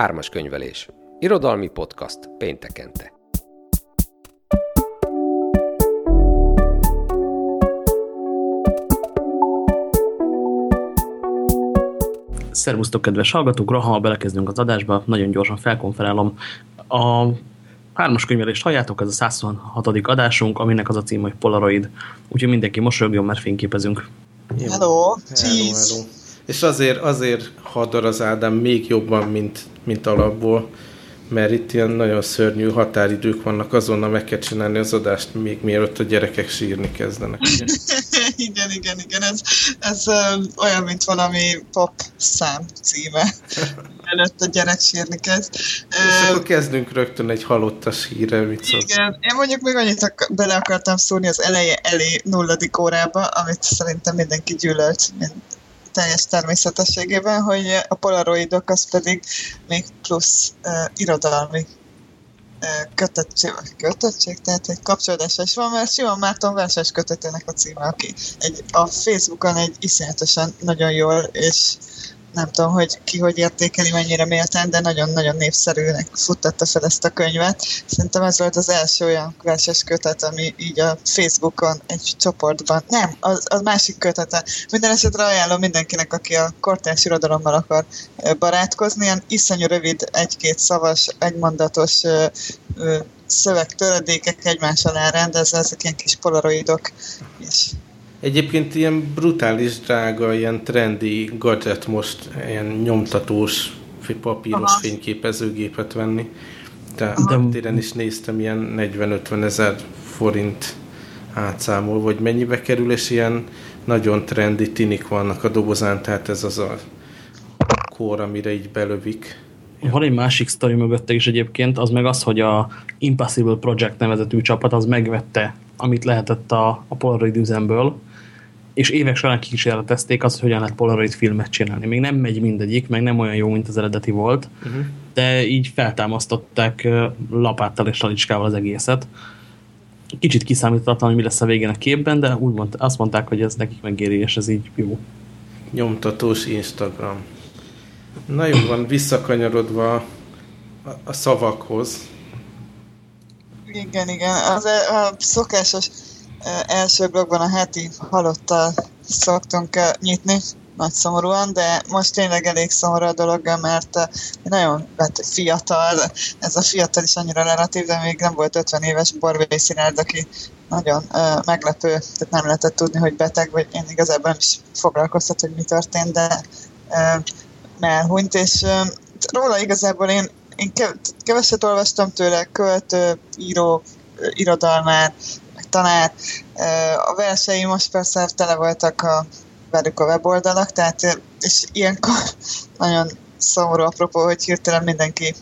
Ármas könyvelés. Irodalmi podcast péntekente. Szervusztok, kedves hallgatók! Ha belekezdünk az adásba, nagyon gyorsan felkonferálom. A hármas könyvelést halljátok, ez a 126. adásunk, aminek az a cím, hogy Polaroid. Úgyhogy mindenki mosolyogjon, mert fényképezünk. Hello! Hello, hello. És azért, azért hadar az Ádám még jobban, mint, mint alapból, mert itt ilyen nagyon szörnyű határidők vannak, azonnal meg kell csinálni az adást, még mielőtt a gyerekek sírni kezdenek. igen, igen, igen, ez, ez olyan, mint valami pop szám címe. Előtt a gyerek sírni kezd. És akkor kezdünk rögtön egy halottas hírrel, mit szólsz? Igen, én mondjuk még annyit bele akartam szólni az eleje elé nulladik órába, amit szerintem mindenki gyűlölt, teljes természetességében, hogy a polaroidok az pedig még plusz uh, irodalmi kötöttség, kötöttség, tehát egy kapcsolódás is van, mert Simon Márton verses kötetének a címe, aki egy, a Facebookon egy iszonyatosan nagyon jól és nem tudom, hogy ki hogy értékeli, mennyire méltán, de nagyon-nagyon népszerűnek futtatta fel ezt a könyvet. Szerintem ez volt az első olyan verses kötet, ami így a Facebookon egy csoportban, nem, az, az másik kötete. Minden esetre ajánlom mindenkinek, aki a kortárs irodalommal akar barátkozni, ilyen iszonyú rövid, egy-két szavas, egymondatos szövegtöredékek egymás alá rendezve, ezek ilyen kis polaroidok, és Egyébként ilyen brutális drága, ilyen trendi gadget most, ilyen nyomtatós, papíros Aha. fényképezőgépet venni. De téren is néztem, ilyen 40-50 ezer forint átszámol, vagy mennyibe kerül, és ilyen nagyon trendi tinik vannak a dobozán, tehát ez az a kór, amire így belövik. Van egy másik sztori mögötte is egyébként, az meg az, hogy a Impossible Project nevezetű csapat az megvette, amit lehetett a, a Polaroid üzemből, és évek során kísérletezték azt, hogy hogyan lehet Polaroid filmet csinálni. Még nem megy mindegyik, meg nem olyan jó, mint az eredeti volt, uh -huh. de így feltámasztották lapáttal és talicskával az egészet. Kicsit kiszámíthatatlan, hogy mi lesz a végén a képben, de úgy mond, azt mondták, hogy ez nekik megéri, és ez így jó. Nyomtatós Instagram. Na jó van, visszakanyarodva a, a szavakhoz. Igen, igen. Az a szokásos első blogban a heti halottal szoktunk nyitni, nagy szomorúan, de most tényleg elég szomorú a dolog, mert nagyon fiatal, ez a fiatal is annyira relatív, de még nem volt 50 éves Borbély Szilárd, aki nagyon meglepő, tehát nem lehetett tudni, hogy beteg, vagy. Én igazából nem is foglalkoztat, hogy mi történt, de uh, elhunyt, és róla igazából én, én keveset olvastam tőle, költő, író, irodalmát, tanár. A versei most persze tele voltak a, velük a weboldalak, tehát és ilyenkor nagyon szomorú apropó, hogy hirtelen mindenki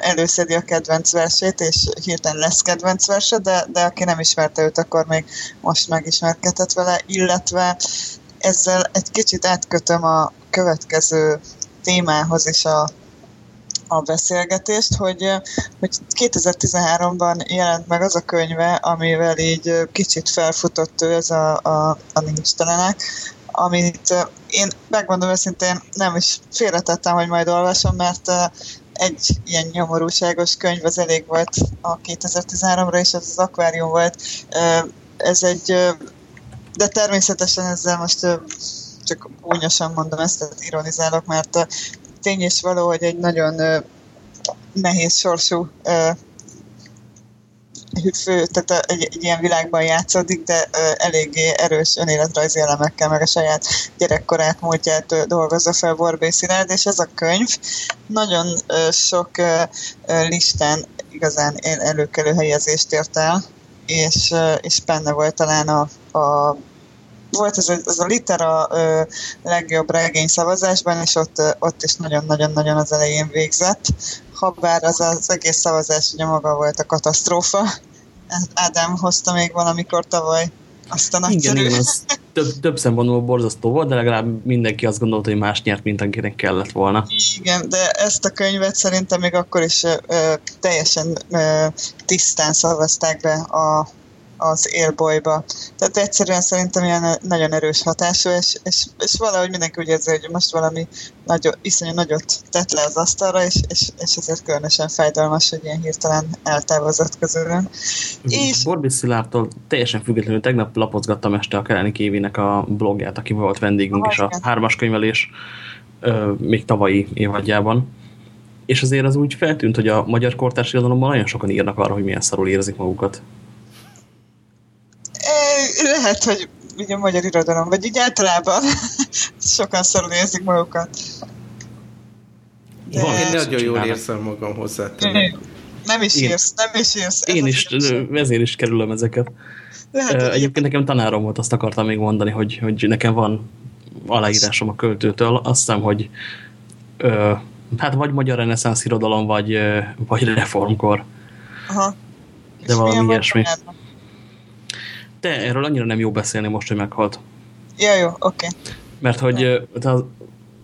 előszedi a kedvenc versét, és hirtelen lesz kedvenc verse, de, de aki nem ismerte őt, akkor még most megismerkedett vele, illetve ezzel egy kicsit átkötöm a következő témához is a a beszélgetést, hogy, hogy 2013-ban jelent meg az a könyve, amivel így kicsit felfutott ő ez a, a, a nincstelenek, amit én megmondom őszintén nem is félretettem, hogy majd olvasom, mert egy ilyen nyomorúságos könyv az elég volt a 2013-ra, és az az akvárium volt. Ez egy, de természetesen ezzel most csak únyosan mondom ezt, ironizálok, mert tény és való, hogy egy nagyon nehéz sorsú fő, tehát egy, egy ilyen világban játszódik, de uh, eléggé erős önéletrajzi elemekkel, meg a saját gyerekkorát, múltját uh, dolgozza fel Borbé és ez a könyv nagyon uh, sok uh, listán igazán előkelő helyezést ért el, és, uh, és benne volt talán a, a volt ez a, ez a litera ö, legjobb regény szavazásban, és ott, ott is nagyon-nagyon-nagyon az elején végzett. Habár az az egész szavazás ugye maga volt a katasztrófa. Ádám hozta még valamikor tavaly azt a nagyszerű. Igen, igen, az több, több szempontból borzasztó volt, de legalább mindenki azt gondolta, hogy más nyert, mint akinek kellett volna. Igen, de ezt a könyvet szerintem még akkor is ö, teljesen ö, tisztán szavazták be a, az élbolyba. Tehát egyszerűen szerintem ilyen nagyon erős hatású, és, és, és valahogy mindenki úgy érzi, hogy most valami nagyon, iszonyú nagyot tett le az asztalra, és, és, és ezért különösen fájdalmas, hogy ilyen hirtelen eltávozott közülön. És... Borbis Szilárdtól teljesen függetlenül tegnap lapozgattam este a Keleni Kévinek a blogját, aki volt vendégünk is a hármas könyvelés még tavalyi évadjában és azért az úgy feltűnt, hogy a magyar kortárs irodalomban nagyon sokan írnak arra, hogy milyen szarul érzik magukat. Lehet, hogy ugye a magyar irodalom, vagy így általában sokan szarul érzik magukat. De... Van, én nagyon jól érzem magam hozzá. Nem is én, írsz, nem is írsz. Én is, ezért is kerülöm ezeket. Lehet, Egyébként nekem tanárom volt, azt akartam még mondani, hogy, hogy nekem van aláírásom a költőtől. Azt hiszem, hogy ö, Hát vagy magyar reneszánsz irodalom, vagy, vagy reformkor. Aha. De És valami ilyesmi. De erről annyira nem jó beszélni most, hogy meghalt. Ja, jó, oké. Okay. Mert hogy az,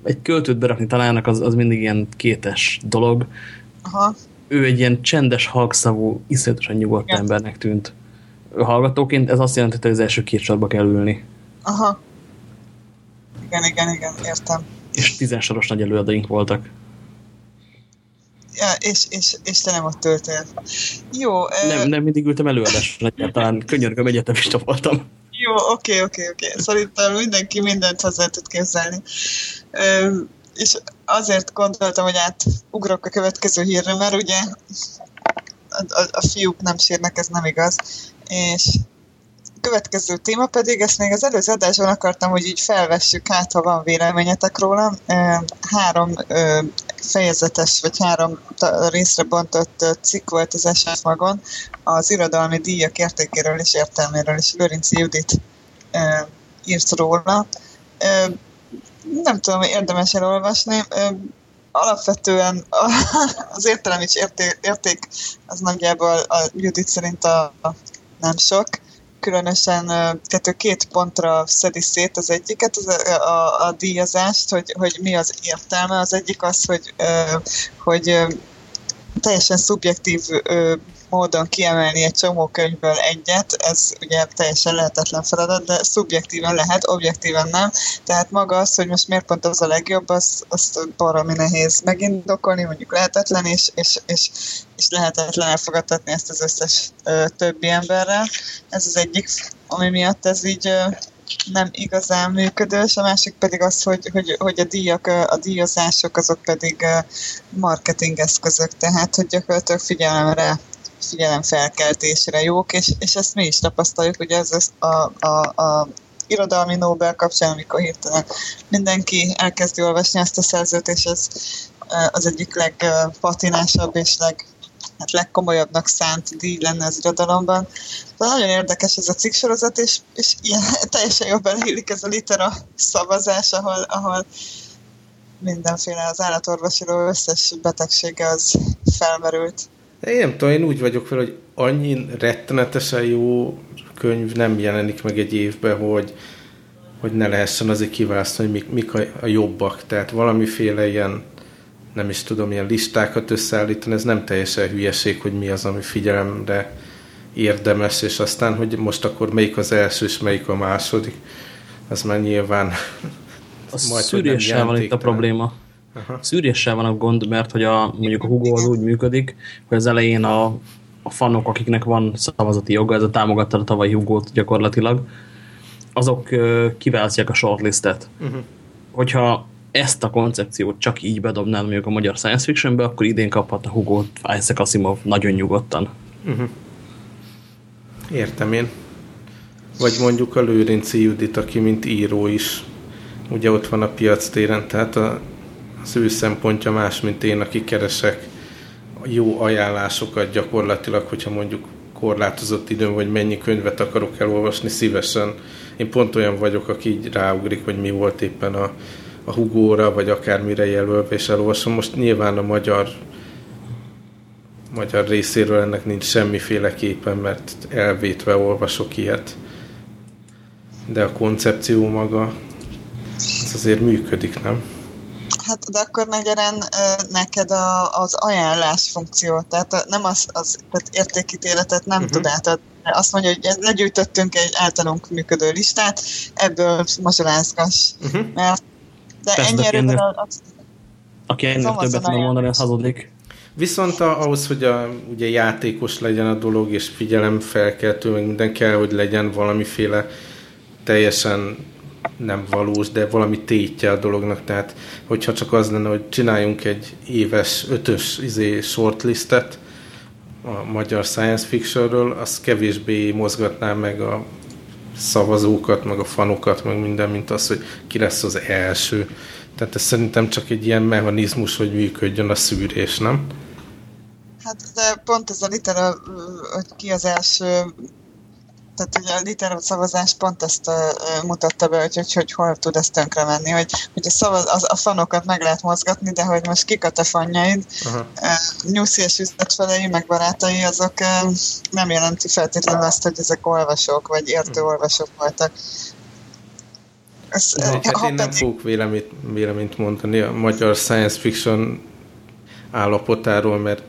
egy költőt berakni találnak, az, az mindig ilyen kétes dolog. Aha. Ő egy ilyen csendes, halkszavú, iszonyatosan nyugodt ja. embernek tűnt. Hallgatóként ez azt jelenti, hogy az első két sorba kell ülni. Aha. Igen, igen, igen, értem. És tizensoros nagy előadaink voltak ja, és, és, és te nem ott töltél. Jó. Nem, nem mindig ültem előadásra, talán könyörgöm, egyetemista voltam. Jó, oké, oké, oké. Szerintem mindenki mindent hozzá tud képzelni. és azért gondoltam, hogy átugrok a következő hírre, mert ugye a, a, a fiúk nem sírnak, ez nem igaz. És következő téma pedig, ezt még az előző adásban akartam, hogy így felvessük át, ha van véleményetek róla. Három fejezetes, vagy három részre bontott cikk volt az SF magon az irodalmi díjak értékéről és értelméről, és Lőrinci Judit írt róla. Nem tudom, érdemes elolvasni. Alapvetően az értelem is érték, az nagyjából a Judit szerint a, a nem sok különösen tehát két pontra szedi szét az egyiket, az a, a, a díjazást, hogy, hogy mi az értelme. Az egyik az, hogy, hogy teljesen szubjektív módon kiemelni egy csomó könyvből egyet, ez ugye teljesen lehetetlen feladat, de szubjektíven lehet, objektíven nem. Tehát maga az, hogy most miért pont az a legjobb, az, azt baromi nehéz megindokolni, mondjuk lehetetlen, és, és, és, és lehetetlen elfogadtatni ezt az összes ö, többi emberrel. Ez az egyik, ami miatt ez így ö, nem igazán működős, a másik pedig az, hogy, hogy, hogy a díjak, a díjazások azok pedig marketing eszközök, tehát hogy gyakorlatilag figyelemre figyelemfelkeltésre jók, és, és ezt mi is tapasztaljuk, hogy ez a, a, a irodalmi Nobel kapcsán, amikor hirtelen mindenki elkezdi olvasni ezt a szerzőt, és ez az egyik legpatinásabb és leg, hát legkomolyabbnak szánt díj lenne az irodalomban. De nagyon érdekes ez a cikksorozat, és, és ilyen, teljesen jobban beleillik ez a litera szavazás, ahol, ahol mindenféle az állatorvosiló összes betegsége az felmerült. Én nem tudom, én úgy vagyok fel, hogy annyi rettenetesen jó könyv nem jelenik meg egy évben, hogy, hogy ne lehessen azért kiválasztani, hogy mik, mik a, a jobbak. Tehát valamiféle ilyen, nem is tudom, ilyen listákat összeállítani, ez nem teljesen hülyeség, hogy mi az, ami figyelemre érdemes, és aztán, hogy most akkor melyik az első, és melyik a második, az már nyilván a szűréssel van itt a probléma. Aha. Szűréssel van a gond, mert hogy a, mondjuk a Hugo az úgy működik, hogy az elején a, a fanok, akiknek van szavazati joga, ez a támogatta a tavalyi hugo gyakorlatilag, azok kiválasztják a shortlistet. Uh-huh. Hogyha ezt a koncepciót csak így bedobnál mondjuk a magyar science fictionbe, akkor idén kaphat a Hugo Isaac Asimov nagyon nyugodtan. Uh-huh. Értem én. Vagy mondjuk a Lőrinci Judit, aki mint író is ugye ott van a piac téren, tehát a az ő szempontja más, mint én, aki keresek jó ajánlásokat gyakorlatilag, hogyha mondjuk korlátozott időn, vagy mennyi könyvet akarok elolvasni szívesen. Én pont olyan vagyok, aki így ráugrik, hogy mi volt éppen a, a Hugóra, vagy akármire jelölve, és elolvasom. Most nyilván a magyar magyar részéről ennek nincs semmiféle képen, mert elvétve olvasok ilyet. De a koncepció maga, az azért működik, nem? Hát, de akkor megyen neked a, az ajánlás funkció, tehát nem az, az tehát értékítéletet nem uh-huh. tud átadni. Azt mondja, hogy legyűjtöttünk egy általunk működő listát, ebből mazsolázgass. Uh-huh. Mert, de Persze, ennyi erőben az, aki ennél többet tudom mondani, az hazudik. Viszont ahhoz, hogy a, ugye játékos legyen a dolog, és figyelemfelkeltő, meg minden kell, hogy legyen valamiféle teljesen nem valós, de valami tétje a dolognak, tehát hogyha csak az lenne, hogy csináljunk egy éves, ötös izé, shortlistet a magyar science fictionről, az kevésbé mozgatná meg a szavazókat, meg a fanokat, meg minden, mint az, hogy ki lesz az első. Tehát ez szerintem csak egy ilyen mechanizmus, hogy működjön a szűrés, nem? Hát de pont ez a litera, hogy ki az első tehát ugye a liter szavazás pont ezt uh, mutatta be, hogy, hogy, hogy hol tud ezt tönkre menni, hogy, hogy a, szavaz, az, a fanokat meg lehet mozgatni, de hogy most kik a te fanjaid, uh, nyuszi és üzletfelei, meg barátai, azok uh, nem jelenti feltétlenül azt, hogy ezek olvasók, vagy értő uh olvasók voltak. Ez, no, hát én nem fogok véleményt, véleményt mondani a magyar science fiction állapotáról, mert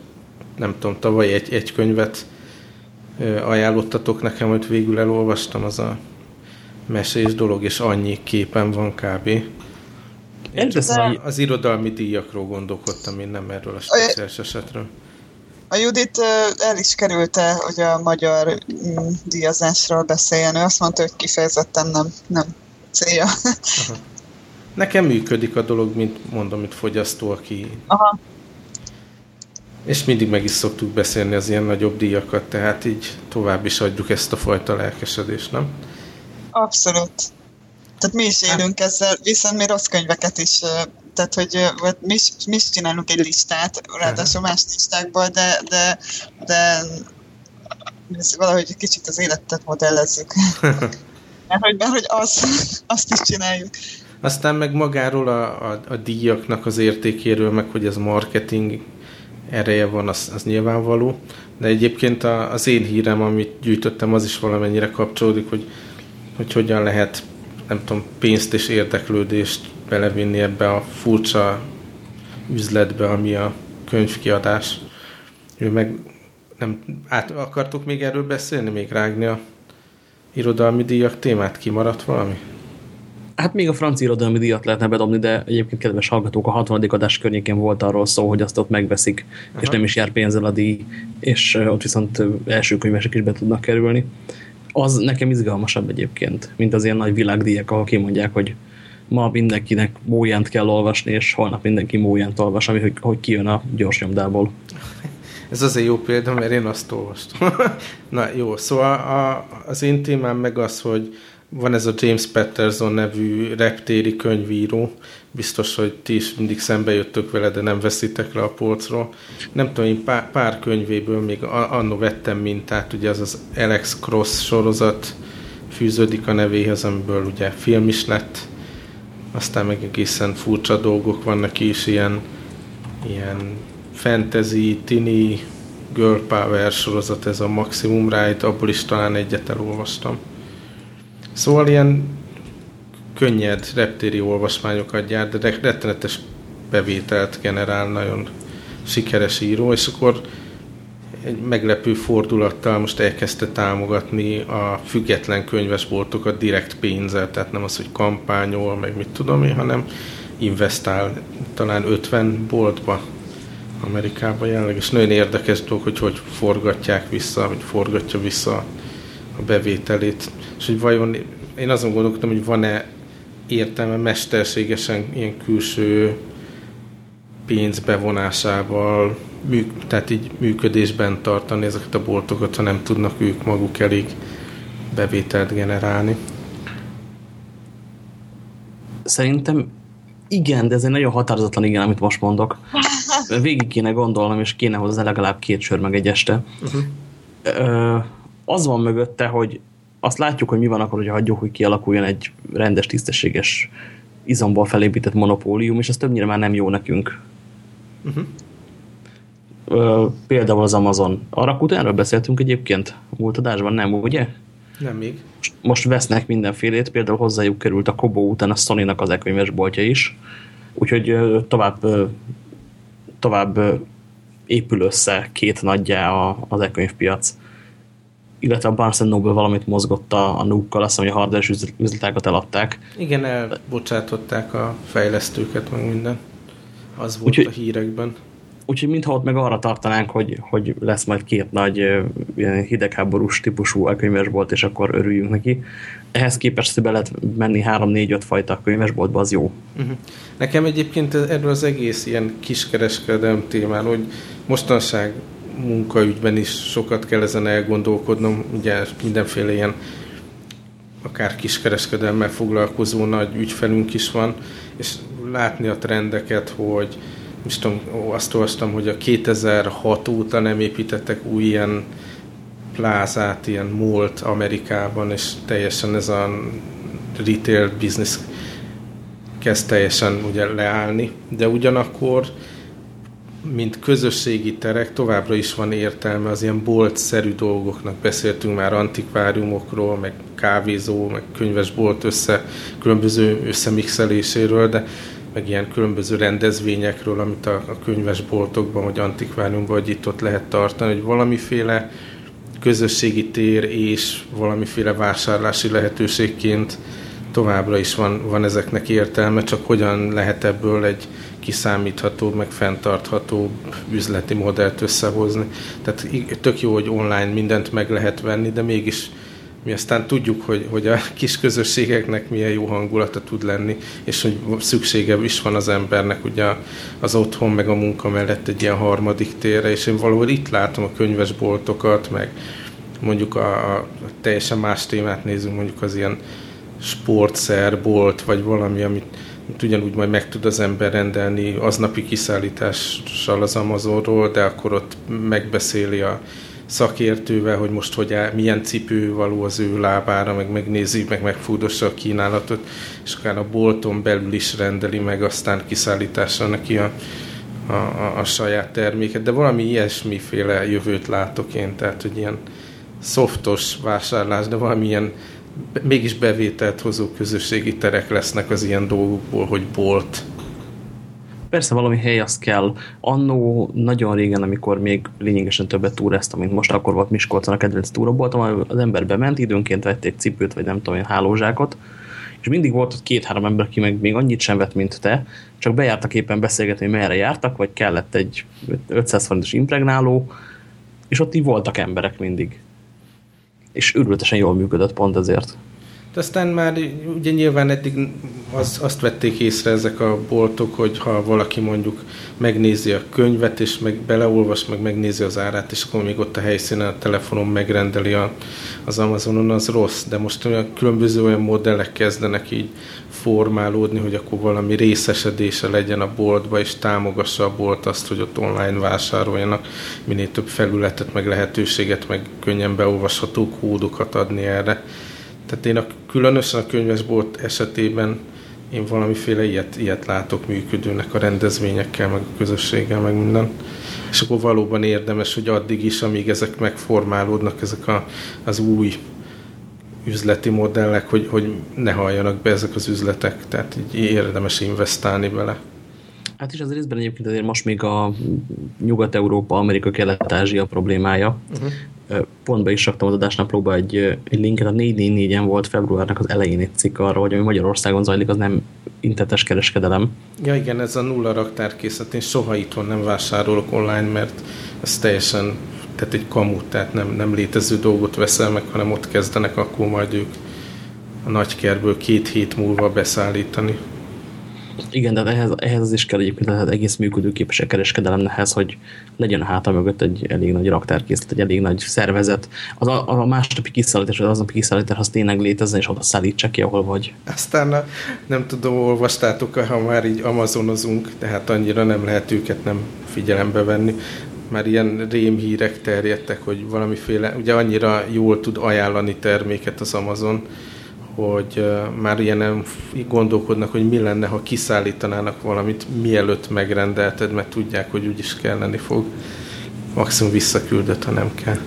nem tudom, tavaly egy, egy könyvet ajánlottatok nekem, hogy végül elolvastam, az a mesés dolog, és annyi képen van kb. Csak az irodalmi díjakról gondolkodtam, én nem erről a speciális esetről. A Judit el is kerülte, hogy a magyar mm, díjazásról beszéljen. Ő azt mondta, hogy kifejezetten nem, nem célja. Aha. Nekem működik a dolog, mint mondom, mint fogyasztó, aki Aha. És mindig meg is szoktuk beszélni az ilyen nagyobb díjakat, tehát így tovább is adjuk ezt a fajta lelkesedést, nem? Abszolút. Tehát mi is élünk ezzel, viszont mi rossz könyveket is, tehát hogy mi is, mi is csinálunk egy listát, ráadásul más listákból, de, de, de valahogy kicsit az életet modellezzük. mert, hogy, mert hogy az, azt is csináljuk. Aztán meg magáról a, a, a díjaknak az értékéről, meg hogy ez marketing ereje van, az, az nyilvánvaló. De egyébként a, az én hírem, amit gyűjtöttem, az is valamennyire kapcsolódik, hogy, hogy hogyan lehet, nem tudom, pénzt és érdeklődést belevinni ebbe a furcsa üzletbe, ami a könyvkiadás. Ő meg nem, át akartok még erről beszélni, még rágni a irodalmi díjak témát? Kimaradt valami? Hát még a francia irodalmi díjat lehetne bedobni, de egyébként kedves hallgatók, a 60. adás környékén volt arról szó, hogy azt ott megveszik, Aha. és nem is jár pénzzel a díj, és ott viszont első könyvesek is be tudnak kerülni. Az nekem izgalmasabb egyébként, mint az ilyen nagy világdíjak, ahol kimondják, hogy ma mindenkinek mójánt kell olvasni, és holnap mindenki mójánt olvas, ami hogy, hogy kijön a gyors nyomdából. Ez azért jó példa, mert én azt olvastam. Na jó, szóval a, az én témám meg az, hogy van ez a James Patterson nevű reptéri könyvíró, biztos, hogy ti is mindig szembe jöttök vele, de nem veszitek le a polcról. Nem tudom, én pár, pár könyvéből még annó vettem mintát, ugye az az Alex Cross sorozat fűződik a nevéhez, amiből ugye film is lett, aztán meg egészen furcsa dolgok vannak is, ilyen, ilyen fantasy, tini, girl power sorozat, ez a Maximum Ride, abból is talán egyet elolvastam. Szóval ilyen könnyed reptéri olvasmányokat gyárt, de rettenetes bevételt generál, nagyon sikeres író, és akkor egy meglepő fordulattal most elkezdte támogatni a független könyvesboltokat direkt pénzzel, tehát nem az, hogy kampányol, meg mit tudom én, hanem investál talán 50 boltba Amerikában jelenleg, és nagyon érdekes dolog, hogy hogy forgatják vissza, vagy forgatja vissza a bevételét, és hogy vajon én azon gondolkodtam, hogy van-e értelme mesterségesen ilyen külső pénz bevonásával, műk, tehát így működésben tartani ezeket a boltokat, ha nem tudnak ők maguk elég bevételt generálni. Szerintem igen, de ez egy nagyon határozatlan igen, amit most mondok. Végig kéne gondolnom, és kéne hozzá legalább két sör meg egy este. Uh-huh. Az van mögötte, hogy azt látjuk, hogy mi van akkor, hogy hagyjuk, hogy kialakuljon egy rendes, tisztességes izomból felépített monopólium, és ez többnyire már nem jó nekünk. Uh-huh. Ö, például az Amazon. Arra erről beszéltünk egyébként a múlt adásban, nem, ugye? Nem még. Most, most vesznek mindenfélét, például hozzájuk került a Kobo után a Sony-nak az e boltja is, Úgyhogy tovább, tovább épül össze két nagyjá az e-könyvpiac. Illetve a Barnes Noble valamit mozgott a, a nukkal, azt hiszem, hogy a hardware üzletákat eladták. Igen, elbocsátották a fejlesztőket, meg minden. Az volt Úgyhogy, a hírekben. Úgyhogy mintha ott meg arra tartanánk, hogy, hogy lesz majd két nagy ilyen hidegháborús típusú könyvesbolt, és akkor örüljünk neki. Ehhez képest, hogy be lehet menni 3-4-5 fajta könyvesboltba, az jó. Uh-huh. Nekem egyébként erről az egész ilyen kiskereskedelem témán, hogy mostanság munkaügyben is sokat kell ezen elgondolkodnom, ugye mindenféle ilyen akár kiskereskedelmmel foglalkozó nagy ügyfelünk is van, és látni a trendeket, hogy most azt olvastam, hogy a 2006 óta nem építettek új ilyen plázát, ilyen múlt Amerikában, és teljesen ez a retail business kezd teljesen ugye leállni, de ugyanakkor mint közösségi terek továbbra is van értelme az ilyen bolt-szerű dolgoknak. Beszéltünk már antikváriumokról, meg kávézó, meg könyvesbolt össze, különböző összemixeléséről, de meg ilyen különböző rendezvényekről, amit a, a könyvesboltokban, vagy antikváriumban, vagy itt ott lehet tartani, hogy valamiféle közösségi tér és valamiféle vásárlási lehetőségként továbbra is van, van ezeknek értelme, csak hogyan lehet ebből egy kiszámítható, meg fenntartható üzleti modellt összehozni. Tehát tök jó, hogy online mindent meg lehet venni, de mégis mi aztán tudjuk, hogy, hogy a kis közösségeknek milyen jó hangulata tud lenni, és hogy szüksége is van az embernek ugye az otthon, meg a munka mellett egy ilyen harmadik térre, és én valahol itt látom a könyvesboltokat, meg mondjuk a, a teljesen más témát nézünk, mondjuk az ilyen sportszerbolt, vagy valami, amit ugyanúgy majd meg tud az ember rendelni aznapi kiszállítással az Amazonról, de akkor ott megbeszéli a szakértővel, hogy most hogy áll, milyen cipő való az ő lábára, meg megnézi, meg megfúdossa a kínálatot, és akár a bolton belül is rendeli meg, aztán kiszállításra neki a, a, a, a saját terméket, de valami ilyesmiféle jövőt látok én, tehát hogy ilyen szoftos vásárlás, de valamilyen mégis bevételt hozó közösségi terek lesznek az ilyen dolgokból, hogy bolt. Persze valami hely az kell. Annó nagyon régen, amikor még lényegesen többet túráztam, mint most, akkor volt Miskolcon a kedvenc túroboltam, az ember bement, időnként vett egy cipőt, vagy nem tudom, egy hálózsákot, és mindig volt ott két-három ember, aki meg még annyit sem vett, mint te, csak bejártak éppen beszélgetni, hogy merre jártak, vagy kellett egy 500 forintos impregnáló, és ott így voltak emberek mindig és őrültesen jól működött pont ezért. De aztán már ugye nyilván eddig az, azt vették észre ezek a boltok, hogy ha valaki mondjuk megnézi a könyvet, és meg beleolvas, meg megnézi az árát, és akkor még ott a helyszínen a telefonon megrendeli a, az Amazonon, az rossz. De most olyan különböző olyan modellek kezdenek így formálódni, hogy akkor valami részesedése legyen a boltba, és támogassa a bolt azt, hogy ott online vásároljanak, minél több felületet, meg lehetőséget, meg könnyen beolvasható kódokat adni erre. Tehát én a, különösen a könyvesbolt esetében én valamiféle ilyet, ilyet látok működőnek a rendezvényekkel, meg a közösséggel, meg minden. És akkor valóban érdemes, hogy addig is, amíg ezek megformálódnak, ezek a, az új üzleti modellek, hogy, hogy ne halljanak be ezek az üzletek, tehát így érdemes investálni bele. Hát is az részben egyébként azért most még a Nyugat-Európa, Amerika, Kelet-Ázsia problémája. Uh-huh. Pont be is raktam az adásnaplóba egy, egy linket, a 444-en volt februárnak az elején egy cikk arra, hogy ami Magyarországon zajlik, az nem intetes kereskedelem. Ja igen, ez a nulla raktárkészlet. Én soha itthon nem vásárolok online, mert ez teljesen tehát egy kamut, tehát nem, nem létező dolgot veszel meg, hanem ott kezdenek akkor majd ők a nagykerből két hét múlva beszállítani. Igen, de ehhez, ehhez az is kell egyébként tehát egész működőképes kereskedelemhez, hogy legyen a háta mögött egy elég nagy raktárkészlet, egy elég nagy szervezet. Az a, a másnapi kiszállítás, az aznapi kiszállítás, az tényleg létezzen, és oda szállítsa ki, ahol vagy. Aztán nem tudom, olvastátok ha már így amazonozunk, tehát annyira nem lehet őket nem figyelembe venni már ilyen rémhírek terjedtek, hogy valamiféle, ugye annyira jól tud ajánlani terméket az Amazon, hogy már ilyen gondolkodnak, hogy mi lenne, ha kiszállítanának valamit, mielőtt megrendelted, mert tudják, hogy úgyis kelleni fog. Maximum visszaküldött, ha nem kell.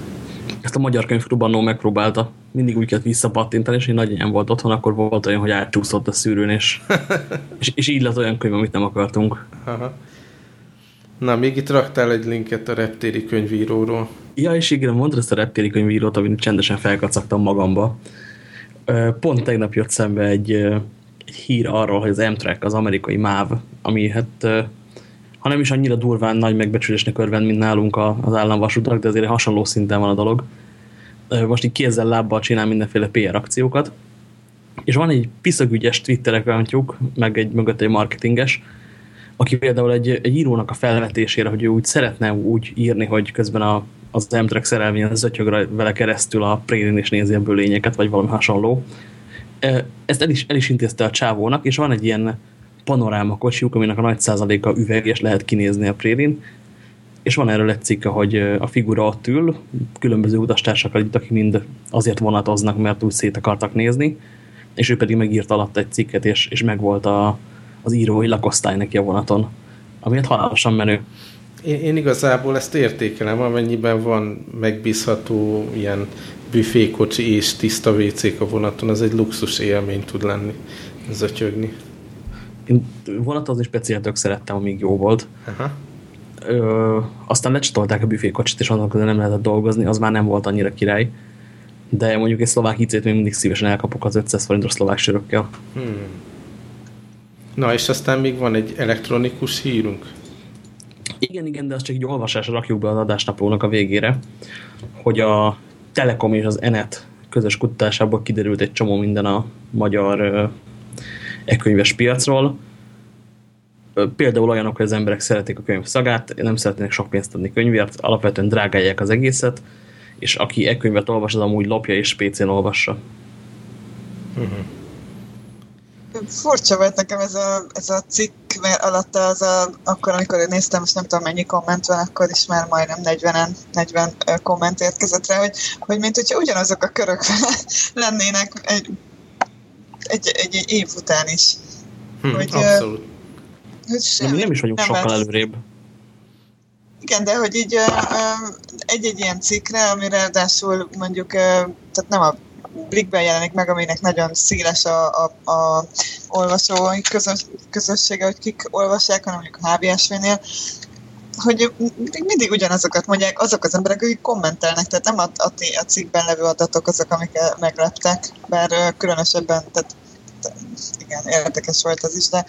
Ezt a Magyar Könyvklub annó megpróbálta. Mindig úgy kellett visszapattintani, és én nagyanyám volt otthon, akkor volt olyan, hogy átcsúszott a szűrőn, és, és, és így lett olyan könyv, amit nem akartunk. Aha. Na, még itt raktál egy linket a reptéri könyvíróról. Ja, és igen, mondd ezt a reptéri könyvírót, amit csendesen felkacagtam magamba. Pont tegnap jött szembe egy, egy hír arról, hogy az Amtrak, az amerikai MÁV, ami hát ha nem is annyira durván nagy megbecsülésnek örvend, mint nálunk az államvasutak, de azért hasonló szinten van a dolog. Most így kézzel lábbal csinál mindenféle PR akciókat, és van egy piszagügyes Twitter accountjuk, meg egy mögött egy marketinges, aki például egy, egy írónak a felvetésére, hogy ő úgy szeretne úgy írni, hogy közben a, az Amtrak szerelvényen zötyög vele keresztül a prérin és nézi a bölényeket, vagy valami hasonló. Ezt el is, el is intézte a csávónak, és van egy ilyen panoráma kocsiuk, aminek a nagy százaléka üveg, és lehet kinézni a prérin, és van erről egy cikke, hogy a figura ott ül, különböző utastársakkal itt, akik mind azért vonatoznak, mert úgy szét akartak nézni, és ő pedig megírt alatt egy cikket, és, és megvolt a, az írói lakosztály neki a vonaton, ami hát halálosan menő. Én, én igazából ezt értékelem, amennyiben van megbízható ilyen büfékocsi és tiszta wc a vonaton, az egy luxus élmény tud lenni, zötyögni. Én vonatozni speciál tök szerettem, amíg jó volt. Aha. Ö, aztán lecsatolták a büfékocsit, és annak nem lehetett dolgozni, az már nem volt annyira király. De mondjuk egy szlovák icét még mindig szívesen elkapok az 500 forintos szlovák sörökkel. Hmm. Na, és aztán még van egy elektronikus hírunk. Igen, igen, de azt csak egy olvasásra rakjuk be az adásnaplónak a végére, hogy a Telekom és az Enet közös kutatásából kiderült egy csomó minden a magyar e-könyves piacról. Például olyanok, hogy az emberek szeretik a könyv szagát, nem szeretnének sok pénzt adni könyvért, alapvetően drágálják az egészet, és aki e-könyvet olvas, az amúgy lopja és PC-n olvassa. Uh mhm. -huh. Furcsa volt nekem ez a, ez a cikk, mert alatta az a, akkor, amikor én néztem, most nem tudom mennyi komment van, akkor is már majdnem 40 40 komment érkezett rá, hogy, hogy mint hogyha ugyanazok a körök lennének egy egy, egy, egy év után is. Hm, hogy, abszolút. Hogy semmi, nem is vagyunk nem sokkal lesz. előrébb. Igen, de hogy így egy-egy ilyen cikkre, ami ráadásul mondjuk, tehát nem a Blikben jelenik meg, aminek nagyon széles a, a, a olvasói közös, közössége, hogy kik olvassák, hanem mondjuk a HBSV-nél, hogy mindig ugyanazokat mondják azok az emberek, akik kommentelnek, tehát nem a, a, a cikkben levő adatok azok, amik megleptek, bár különösebben, tehát igen, érdekes volt az is, de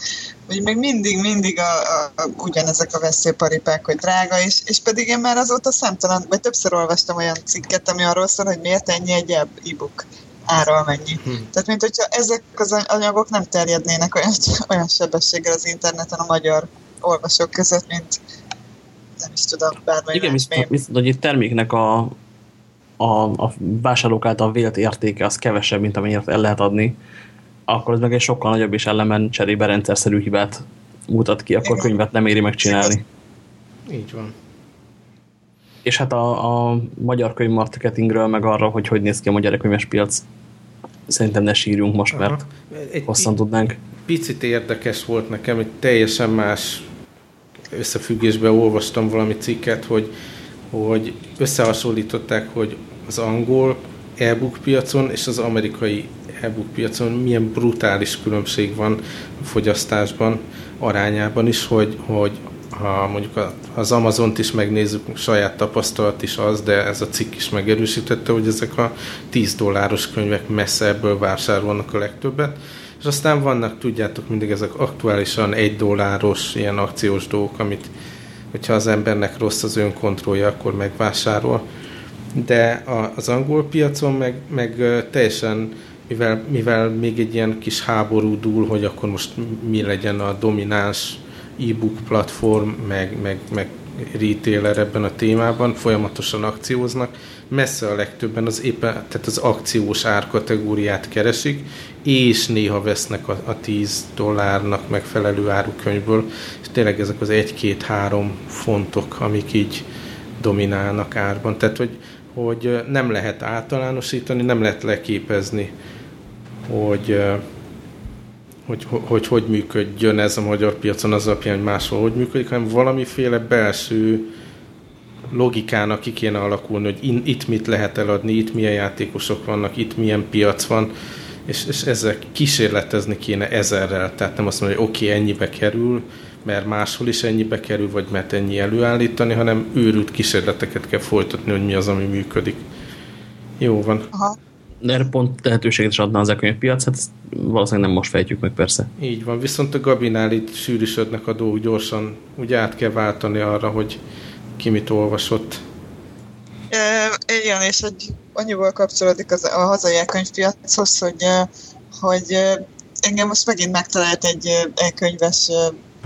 hogy még mindig, mindig a, a, a, ugyanezek a veszélyparipák, hogy drága, és, és pedig én már azóta számtalan, vagy többször olvastam olyan cikket, ami arról szól, hogy miért ennyi egy e-book ára mennyi. Hmm. Tehát, mint hogyha ezek az anyagok nem terjednének olyan, olyan sebességgel az interneten a magyar olvasók között, mint nem is tudom, bármely Igen, viszont, viszont, hogy itt terméknek a, a, a vásárlók által vélt értéke az kevesebb, mint amennyire el lehet adni, akkor ez meg egy sokkal nagyobb és ellemen cserébe rendszerszerű hibát mutat ki, akkor könyvet nem éri megcsinálni. Így van. És hát a, a magyar könyv marketingről, meg arra, hogy hogy néz ki a magyar könyves piac, szerintem ne sírjunk most, mert. Egy hosszan tudnánk. Picit érdekes volt nekem, hogy teljesen más összefüggésben olvastam valami cikket, hogy, hogy összehasonlították, hogy az angol e-book piacon és az amerikai e-book piacon milyen brutális különbség van a fogyasztásban, arányában is, hogy, hogy ha mondjuk az Amazont is megnézzük, saját tapasztalat is az, de ez a cikk is megerősítette, hogy ezek a 10 dolláros könyvek messze ebből vásárolnak a legtöbbet, és aztán vannak, tudjátok, mindig ezek aktuálisan egy dolláros ilyen akciós dolgok, amit hogyha az embernek rossz az önkontrollja, akkor megvásárol. De az angol piacon meg, meg teljesen, mivel, mivel még egy ilyen kis háború dúl, hogy akkor most mi legyen a domináns e-book platform, meg, meg, meg retailer ebben a témában, folyamatosan akcióznak, messze a legtöbben az éppen, tehát az akciós árkategóriát keresik, és néha vesznek a, a 10 dollárnak megfelelő árukönyvből, és tényleg ezek az 1-2-3 fontok, amik így dominálnak árban. Tehát, hogy, hogy nem lehet általánosítani, nem lehet leképezni, hogy hogy, hogy hogy, hogy működjön ez a magyar piacon az alapján, hogy máshol hogy működik, hanem valamiféle belső logikának ki kéne alakulni, hogy in, itt mit lehet eladni, itt milyen játékosok vannak, itt milyen piac van, és, és ezek kísérletezni kéne ezerrel, tehát nem azt mondani, hogy oké, okay, ennyibe kerül, mert máshol is ennyibe kerül, vagy mert ennyi előállítani, hanem őrült kísérleteket kell folytatni, hogy mi az, ami működik. Jó van. Aha. Erre pont lehetőséget is adna az piac, hát ezt valószínűleg nem most fejtjük meg persze. Így van, viszont a Gabinál itt sűrűsödnek a dolgok gyorsan, úgy át kell váltani arra, hogy ki mit olvasott. E, igen, és hogy annyiból kapcsolódik az, a hazai elkönyvpiachoz, hogy, hogy engem most megint megtalált egy könyves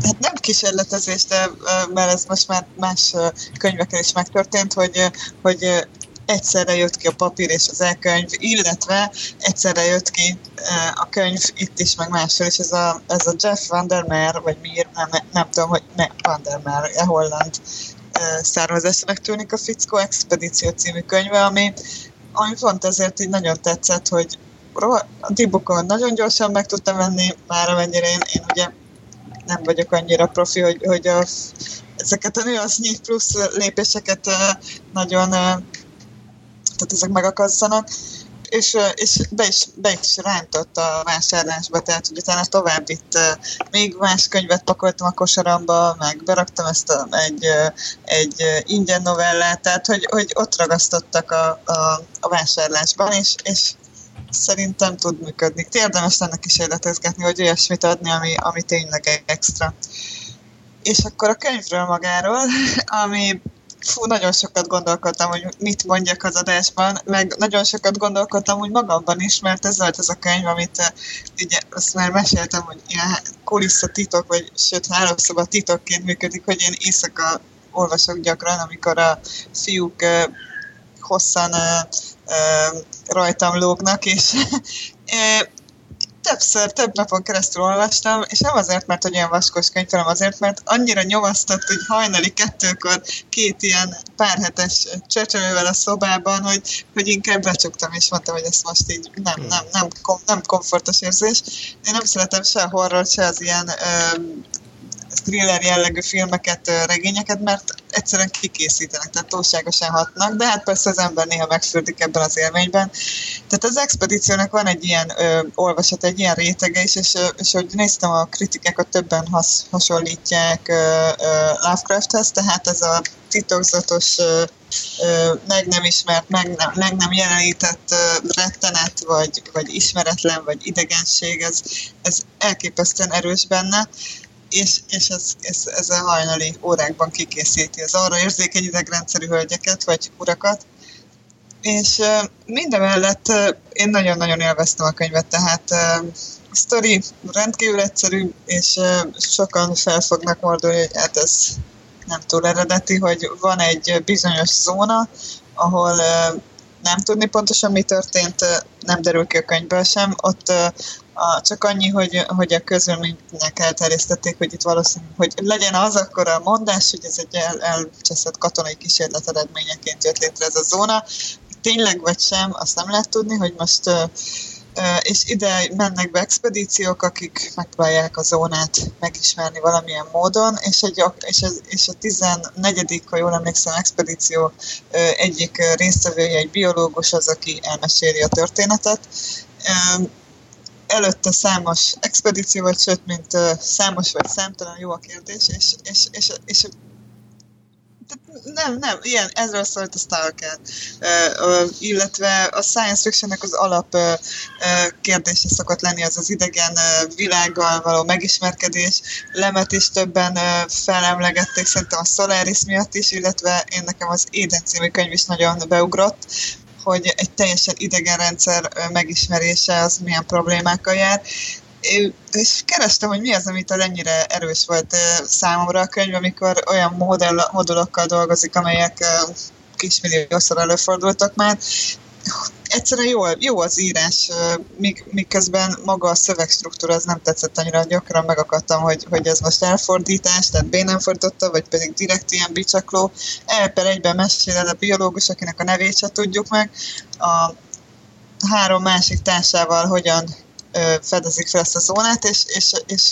hát nem kísérletezés, de mert ez most már más könyvekkel is megtörtént, hogy, hogy egyszerre jött ki a papír és az elkönyv, illetve egyszerre jött ki a könyv itt is, meg máshol is, ez a, ez a Jeff Van der Meer, vagy Mir, nem, nem, tudom, hogy ne, Van der Meer, a holland származásnak tűnik a Fickó Expedíció című könyve, ami, ami pont ezért így nagyon tetszett, hogy a Dibukon nagyon gyorsan meg tudtam venni, már amennyire én, én ugye nem vagyok annyira profi, hogy, hogy a, ezeket a 4 plusz lépéseket nagyon, tehát ezek megakasszanak, és, és be, is, be is rántott a vásárlásba, tehát hogy utána tovább itt még más könyvet pakoltam a kosaramba, meg beraktam ezt a, egy, egy ingyen novellát, tehát hogy, hogy ott ragasztottak a, a, a vásárlásban, és, és szerintem tud működni. Érdemes lenne kísérletezgetni, hogy olyasmit adni, ami, ami tényleg extra. És akkor a könyvről magáról, ami fú, nagyon sokat gondolkodtam, hogy mit mondjak az adásban, meg nagyon sokat gondolkodtam úgy magamban is, mert ez volt az a könyv, amit eh, ugye azt már meséltem, hogy ilyen kulissza titok, vagy sőt háromszoba titokként működik, hogy én éjszaka olvasok gyakran, amikor a fiúk eh, hosszan uh, rajtam lógnak, és többször, több napon keresztül olvastam, és nem azért, mert hogy olyan vaskos könyv, hanem azért, mert annyira nyomasztott, hogy hajnali kettőkor két ilyen párhetes csecsemővel a szobában, hogy, hogy inkább becsuktam, és mondtam, hogy ezt most így nem, nem, nem, nem, nem komfortos érzés. Én nem szeretem se a horror, se az ilyen thriller jellegű filmeket, regényeket, mert egyszerűen kikészítenek, tehát túlságosan hatnak, de hát persze az ember néha megfürdik ebben az élményben. Tehát az expedíciónak van egy ilyen ö, olvasat, egy ilyen rétege is, és, és hogy néztem a kritikákat, többen has, hasonlítják ö, ö, Lovecrafthez, tehát ez a titokzatos, ö, ö, meg nem ismert, meg nem, meg nem jelenített ö, rettenet, vagy, vagy ismeretlen, vagy idegenség, ez, ez elképesztően erős benne és, és ez, ez, ez a hajnali órákban kikészíti az arra érzékeny idegrendszerű hölgyeket, vagy urakat, és mindemellett én nagyon-nagyon élveztem a könyvet, tehát a sztori rendkívül egyszerű, és sokan fel fognak mordulni, hogy hát ez nem túl eredeti, hogy van egy bizonyos zóna, ahol nem tudni pontosan mi történt, nem derül ki a könyvből sem. Ott a, csak annyi, hogy, hogy a közölménynek elterjesztették, hogy itt valószínűleg, hogy legyen az akkor a mondás, hogy ez egy el, elcseszett katonai kísérlet eredményeként jött létre ez a zóna. Tényleg vagy sem, azt nem lehet tudni, hogy most és ide mennek be expedíciók, akik megpróbálják a zónát megismerni valamilyen módon, és, egy, és, a, és a 14. ha jól emlékszem, expedíció egyik résztvevője, egy biológus az, aki elmeséli a történetet, előtte számos expedíció vagy, sőt, mint uh, számos vagy számtalan, jó a kérdés, és, és, és, és nem, nem, ilyen, ezről szólt a Stalker. Uh, illetve a science fictionnek az alap uh, kérdése szokott lenni az az idegen uh, világgal való megismerkedés. Lemet is többen uh, felemlegették, szerintem a Solaris miatt is, illetve én nekem az Éden című könyv is nagyon beugrott, hogy egy teljesen idegen rendszer megismerése az milyen problémákkal jár. És kerestem, hogy mi az, amit a ennyire erős volt számomra a könyv, amikor olyan modell, modulokkal dolgozik, amelyek kismilliószor előfordultak már, egyszerűen jó, jó az írás, miközben maga a szövegstruktúra az nem tetszett annyira, gyakran megakadtam, hogy, hogy ez most elfordítás, tehát B nem fordította, vagy pedig direkt ilyen bicsakló. Per egyben meséled a biológus, akinek a nevét se tudjuk meg, a három másik társával hogyan ö, fedezik fel ezt a zónát, és, és, és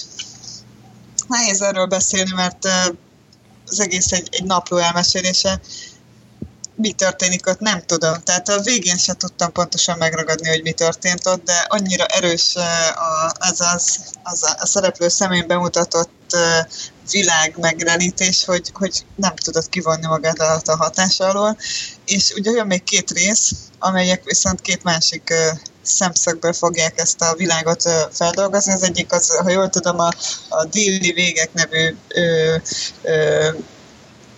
nehéz erről beszélni, mert ö, az egész egy, egy napló elmesélése, mi történik ott, nem tudom. Tehát a végén sem tudtam pontosan megragadni, hogy mi történt ott, de annyira erős az, az, az a, a szereplő szemén bemutatott világ megjelenítés, hogy, hogy nem tudod kivonni magad alatt a hatás alól. És ugye olyan még két rész, amelyek viszont két másik szemszögből fogják ezt a világot feldolgozni. Az egyik az, ha jól tudom, a, a Dilli Végek nevű ö, ö,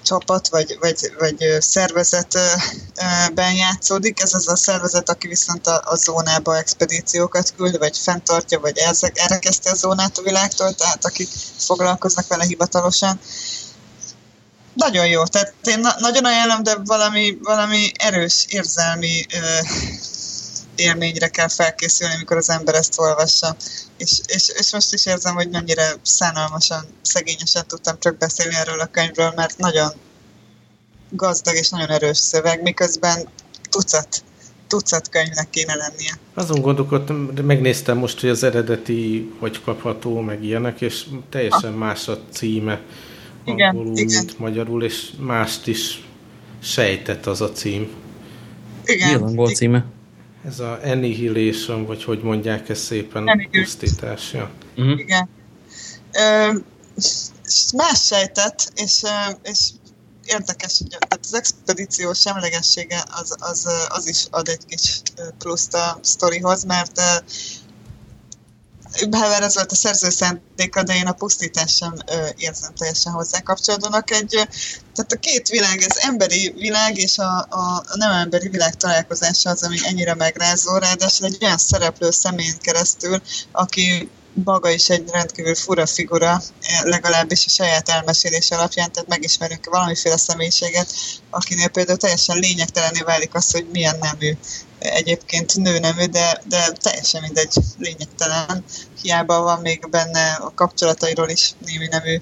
csapat vagy, vagy, vagy szervezetben játszódik. Ez az a szervezet, aki viszont a, a zónába expedíciókat küld, vagy fenntartja, vagy elrekeszti a zónát a világtól, tehát akik foglalkoznak vele hivatalosan. Nagyon jó, tehát én na- nagyon ajánlom, de valami, valami erős érzelmi ö, élményre kell felkészülni, amikor az ember ezt olvassa. És, és, és most is érzem, hogy mennyire szánalmasan, szegényesen tudtam csak beszélni erről a könyvről, mert nagyon gazdag és nagyon erős szöveg, miközben tucat, tucat könyvnek kéne lennie. Azon gondolkodtam, megnéztem most, hogy az eredeti hogy kapható, meg ilyenek, és teljesen ah. más a címe igen, angolul, igen. mint magyarul, és mást is sejtett az a cím. Igen. Mi az angol címe? Ez a Annihilation, vagy hogy mondják ezt szépen, pusztítás. Ja. Uh-huh. Igen. Ö, más sejtett, és, és érdekes, hogy tehát az expedíció semlegessége az, az, az is ad egy kis pluszt a sztorihoz, mert bár ez volt a szerző szándéka, de én a pusztítás sem ö, érzem teljesen hozzá kapcsolódónak. Egy, tehát a két világ, az emberi világ és a, a, a nem emberi világ találkozása az, ami ennyire megrázó, ráadásul egy olyan szereplő szemén keresztül, aki maga is egy rendkívül fura figura, legalábbis a saját elmesélés alapján, tehát megismerünk valamiféle személyiséget, akinél például teljesen lényegtelené válik az, hogy milyen nemű egyébként nőnemű, de, de teljesen mindegy lényegtelen. Hiába van még benne a kapcsolatairól is némi nemű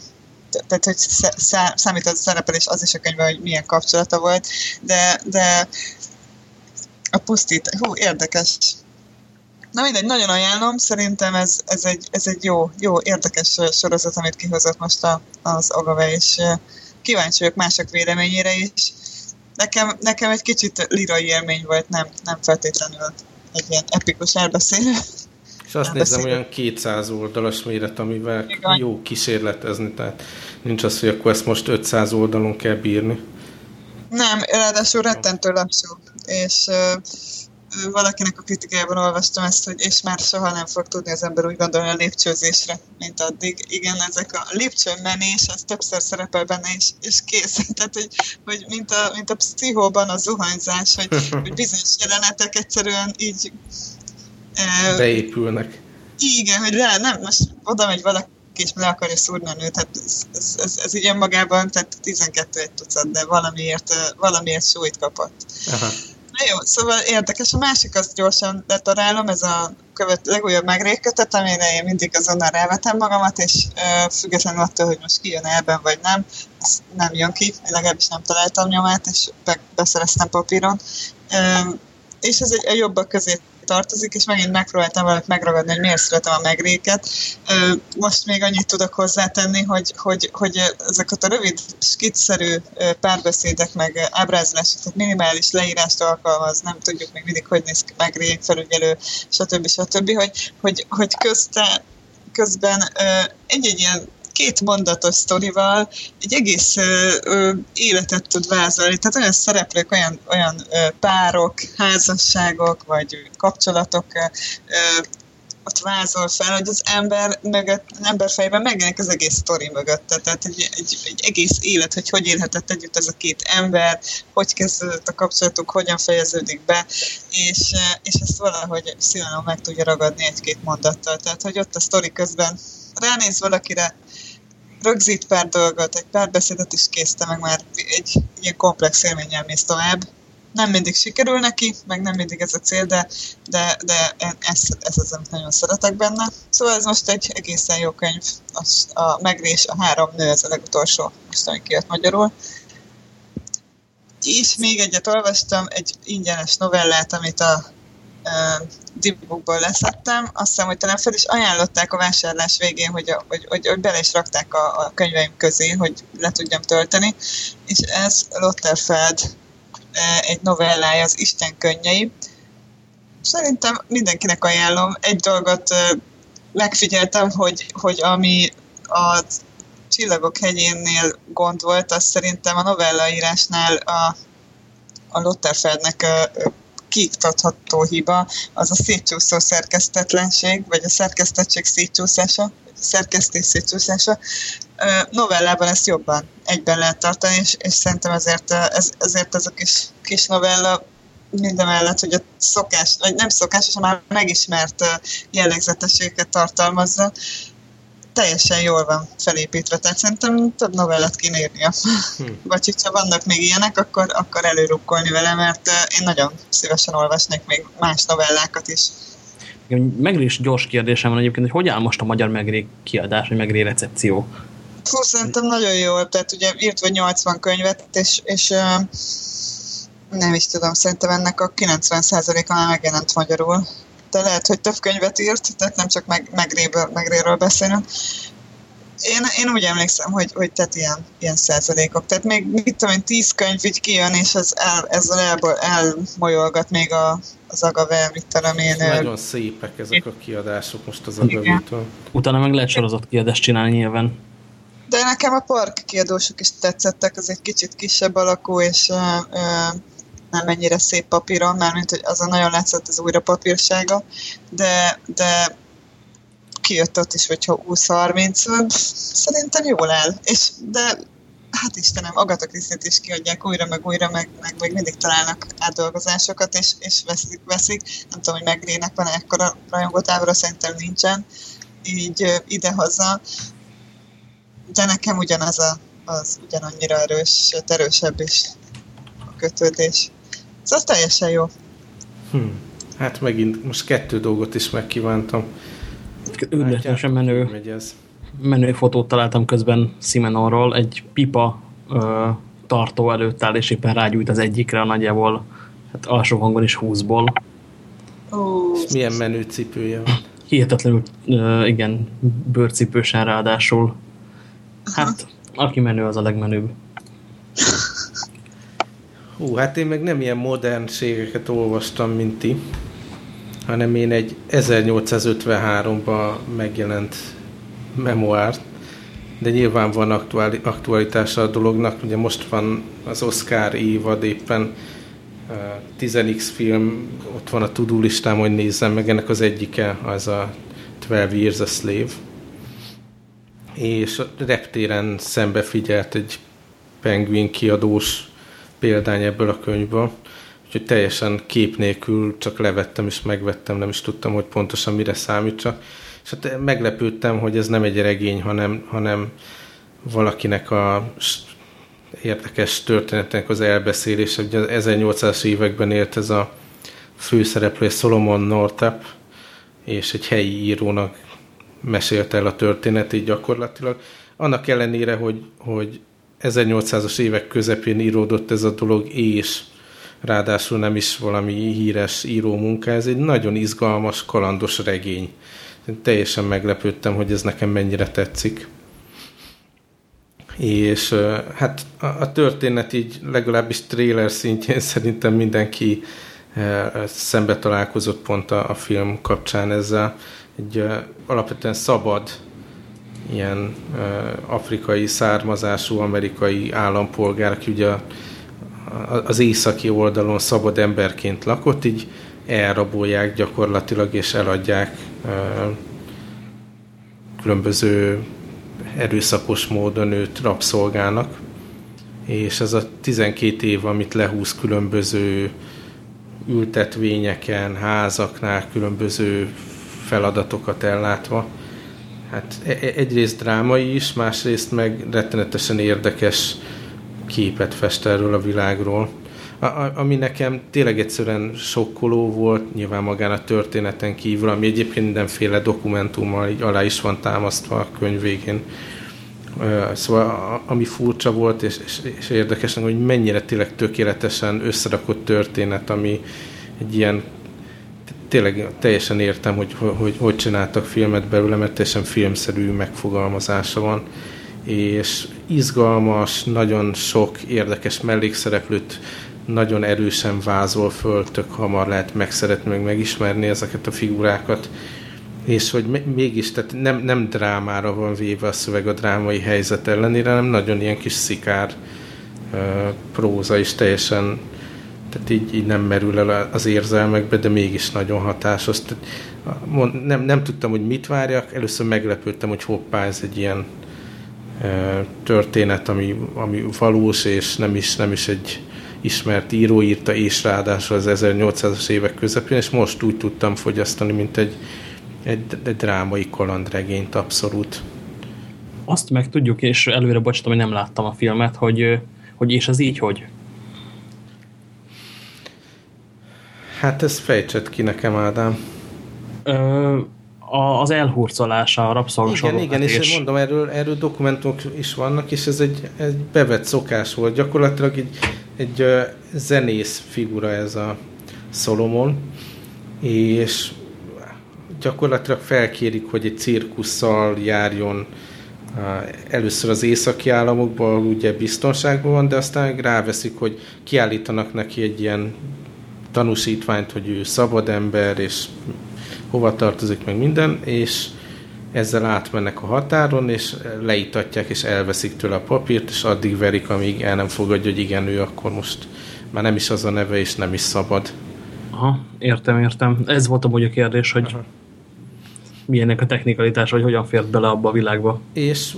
tehát, hogy számít az szerepelés az is a könyvben, hogy milyen kapcsolata volt, de, de a pusztít, hú, érdekes. Na mindegy, nagyon ajánlom, szerintem ez, ez, egy, ez egy jó, jó, érdekes sorozat, amit kihozott most a, az Agave, és kíváncsi vagyok mások véleményére is nekem, nekem egy kicsit lirai élmény volt, nem, nem feltétlenül egy ilyen epikus elbeszélő. És azt nézem, olyan 200 oldalas méret, amivel Igen. jó kísérletezni, tehát nincs az, hogy akkor ezt most 500 oldalon kell bírni. Nem, ráadásul rettentő lassú, és valakinek a kritikájában olvastam ezt, hogy és már soha nem fog tudni az ember úgy gondolni a lépcsőzésre, mint addig. Igen, ezek a lépcsőn menés, az többször szerepel benne, és, és kész. Tehát, hogy, hogy mint, a, mint a pszichóban a zuhanyzás, hogy, hogy bizonyos jelenetek egyszerűen így beépülnek. Igen, hogy le, nem, most oda megy valaki, és le akarja szúrni a nőt, tehát ez, ez, ez, ez így önmagában, tehát 12 egy tucat, de valamiért, valamiért súlyt kapott. Aha. Na jó, szóval érdekes. A másik azt gyorsan letarálom, ez a követ, legújabb megrékötet, amire én mindig azonnal rávetem magamat, és uh, függetlenül attól, hogy most kijön ebben vagy nem, ez nem jön ki, legalábbis nem találtam nyomát, és be, beszereztem papíron. Uh, és ez egy, egy jobbak közé tartozik, és megint megpróbáltam valamit megragadni, hogy miért szeretem a megréket. Most még annyit tudok hozzátenni, hogy, hogy, hogy ezeket a rövid, skitszerű párbeszédek, meg ábrázolások, tehát minimális leírást alkalmaz, nem tudjuk még mindig, hogy néz ki megré, felügyelő, stb. stb. Hogy, hogy, hogy közte, közben egy-egy ilyen két mondatos sztorival egy egész ö, ö, életet tud vázolni. Tehát olyan szereplők, olyan, olyan ö, párok, házasságok, vagy kapcsolatok ö, ott vázol fel, hogy az ember mögött, az ember fejben megjelenik az egész sztori mögött. Tehát egy, egy, egy, egész élet, hogy hogy élhetett együtt ez a két ember, hogy kezdődött a kapcsolatuk, hogyan fejeződik be, és, és ezt valahogy szívesen meg tudja ragadni egy-két mondattal. Tehát, hogy ott a sztori közben ránéz valakire, rögzít pár dolgot, egy pár beszédet is készte, meg már egy ilyen komplex élménnyel mész tovább. Nem mindig sikerül neki, meg nem mindig ez a cél, de, de, de ez, ez az, amit nagyon szeretek benne. Szóval ez most egy egészen jó könyv. A, a Megrés, a három nő, ez a legutolsó, most ami kijött magyarul. És még egyet olvastam, egy ingyenes novellát, amit a Dibukból leszettem. Azt hiszem, hogy talán fel is ajánlották a vásárlás végén, hogy, a, hogy, hogy, hogy bele is rakták a, a könyveim közé, hogy le tudjam tölteni. És ez Lotterfeld egy novellája, az Isten könnyei. Szerintem mindenkinek ajánlom. Egy dolgot megfigyeltem, hogy, hogy ami a Csillagok hegyénél gond volt, az szerintem a novellaírásnál a, a Lotterfeldnek kiiktatható hiba, az a szétcsúszó szerkesztetlenség, vagy a szerkesztettség szétcsúszása, vagy a szerkesztés szétcsúszása. Novellában ezt jobban egyben lehet tartani, és, és szerintem ezért, ez, ezért ez a kis, kis novella mindemellett, hogy a szokás, vagy nem szokás, hanem már megismert jellegzetességeket tartalmazza, teljesen jól van felépítve, tehát szerintem több novellát kéne írnia. Hm. Vagy hogyha vannak még ilyenek, akkor, akkor előrukkolni vele, mert én nagyon szívesen olvasnék még más novellákat is. Megré is gyors kérdésem van egyébként, hogy hogy áll most a magyar megré kiadás, vagy megré recepció? Fú, szerintem nagyon jól, tehát ugye írt vagy 80 könyvet, és, és nem is tudom, szerintem ennek a 90%-a már megjelent magyarul de lehet, hogy több könyvet írt, tehát nem csak meg, megréről beszélünk. Én, én úgy emlékszem, hogy, hogy tehát ilyen, ilyen százalékok. Tehát még, mit tudom én, tíz könyv így kijön, és ez el, ezzel el, elmolyolgat még a, az Agave, mit tudom én. Nagyon szépek ezek a kiadások most az Agavétől. Utána meg lehet sorozott kiadást csinálni nyilván. De nekem a park kiadósok is tetszettek, az egy kicsit kisebb alakú, és uh, uh, nem ennyire szép papíron, mármint, hogy azon nagyon látszott az újra papírsága, de, de kijött ott is, hogyha 20-30, szerintem jól áll. És, de hát Istenem, Agatha Christie-t is kiadják újra, meg újra, meg, meg meg mindig találnak átdolgozásokat, és, és veszik, veszik. Nem tudom, hogy megrének van ekkora rajongótábora, szerintem nincsen. Így idehaza. De nekem ugyanaz a, az ugyanannyira erős, erősebb is a kötődés. Szóval az teljesen jó. Hm. Hát megint most kettő dolgot is megkívántam. Ügyletesen menő, menő fotót találtam közben Simenonról. Egy pipa ö, tartó előtt áll, és éppen rágyújt az egyikre a nagyjából hát alsó hangon is 20-ból. Oh. Milyen menő cipője van? Hihetetlenül, ö, igen, bőrcipősen ráadásul. Hát, aki menő, az a legmenőbb. Hú, hát én meg nem ilyen modernségeket olvastam, mint ti, hanem én egy 1853-ban megjelent memoárt, de nyilván van aktuáli, aktualitása a dolognak. Ugye most van az Oscar évad éppen, 10x film, ott van a tudó listám, hogy nézzem meg, ennek az egyike az a 12 Years a Slave. És a reptéren szembe figyelt egy penguin kiadós példány ebből a könyvből, úgyhogy teljesen kép nélkül csak levettem és megvettem, nem is tudtam, hogy pontosan mire számítsa. És hát meglepődtem, hogy ez nem egy regény, hanem, hanem valakinek a érdekes történetnek az elbeszélése. Ugye az 1800-as években élt ez a főszereplő Solomon Northup, és egy helyi írónak mesélte el a történetét gyakorlatilag. Annak ellenére, hogy, hogy 1800-as évek közepén íródott ez a dolog, és ráadásul nem is valami híres író munka, ez egy nagyon izgalmas, kalandos regény. Én teljesen meglepődtem, hogy ez nekem mennyire tetszik. És hát a történet így legalábbis trailer szintjén szerintem mindenki szembe találkozott pont a, a film kapcsán ezzel. Egy alapvetően szabad ilyen afrikai származású amerikai állampolgár, aki ugye az északi oldalon szabad emberként lakott, így elrabolják gyakorlatilag és eladják különböző erőszakos módon őt rabszolgának. És ez a 12 év, amit lehúz különböző ültetvényeken, házaknál, különböző feladatokat ellátva, hát e, e, egyrészt drámai is, másrészt meg rettenetesen érdekes képet fest erről a világról. A, ami nekem tényleg egyszerűen sokkoló volt, nyilván magán a történeten kívül, ami egyébként mindenféle dokumentummal így alá is van támasztva a könyv végén. Szóval ami furcsa volt, és, és, és érdekes, hogy mennyire tényleg tökéletesen összerakott történet, ami egy ilyen tényleg teljesen értem, hogy, hogy hogy csináltak filmet belőle, mert teljesen filmszerű megfogalmazása van, és izgalmas, nagyon sok érdekes mellékszereplőt nagyon erősen vázol föl, tök hamar lehet megszeretni, meg megismerni ezeket a figurákat, és hogy mégis, tehát nem, nem drámára van véve a szöveg a drámai helyzet ellenére, hanem nagyon ilyen kis szikár próza is teljesen tehát így, így nem merül el az érzelmekbe, de mégis nagyon hatásos. Tehát, nem, nem tudtam, hogy mit várjak, először meglepődtem, hogy hoppá, ez egy ilyen e, történet, ami, ami valós, és nem is, nem is egy ismert író írta, és ráadásul az 1800-as évek közepén, és most úgy tudtam fogyasztani, mint egy, egy, egy drámai kalandregényt abszolút. Azt meg tudjuk, és előre bocsátom, hogy nem láttam a filmet, hogy, hogy és ez így hogy? Hát ez fejtsed ki nekem, Ádám. Ö, a, az elhurcolása, a rabszolgasorolás. Igen, igen, és mondom, erről, erről dokumentumok is vannak, és ez egy, egy bevett szokás volt. Gyakorlatilag egy, egy uh, zenész figura ez a Solomon, és gyakorlatilag felkérik, hogy egy cirkusszal járjon először az északi államokban, ugye biztonságban van, de aztán ráveszik, hogy kiállítanak neki egy ilyen tanúsítványt, hogy ő szabad ember, és hova tartozik meg minden, és ezzel átmennek a határon, és leítatják, és elveszik tőle a papírt, és addig verik, amíg el nem fogadja, hogy igen, ő akkor most már nem is az a neve, és nem is szabad. Aha, értem, értem. Ez volt amúgy a kérdés, hogy Aha. milyenek a technikalitás, vagy hogyan fért bele abba a világba. És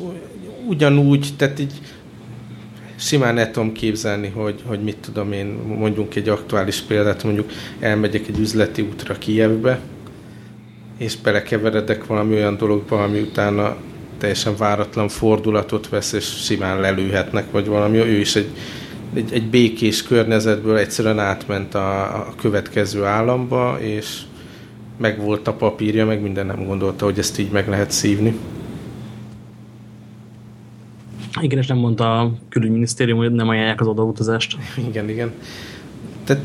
ugyanúgy, tehát így simán el tudom képzelni, hogy, hogy mit tudom én, mondjunk egy aktuális példát, mondjuk elmegyek egy üzleti útra Kijevbe, és belekeveredek valami olyan dologba, ami utána teljesen váratlan fordulatot vesz, és simán lelőhetnek, vagy valami. Ő is egy, egy, egy békés környezetből egyszerűen átment a, a következő államba, és meg volt a papírja, meg minden nem gondolta, hogy ezt így meg lehet szívni. Igen, és nem mondta a külügyminisztérium, hogy nem ajánlják az odautazást. Igen, igen. Tehát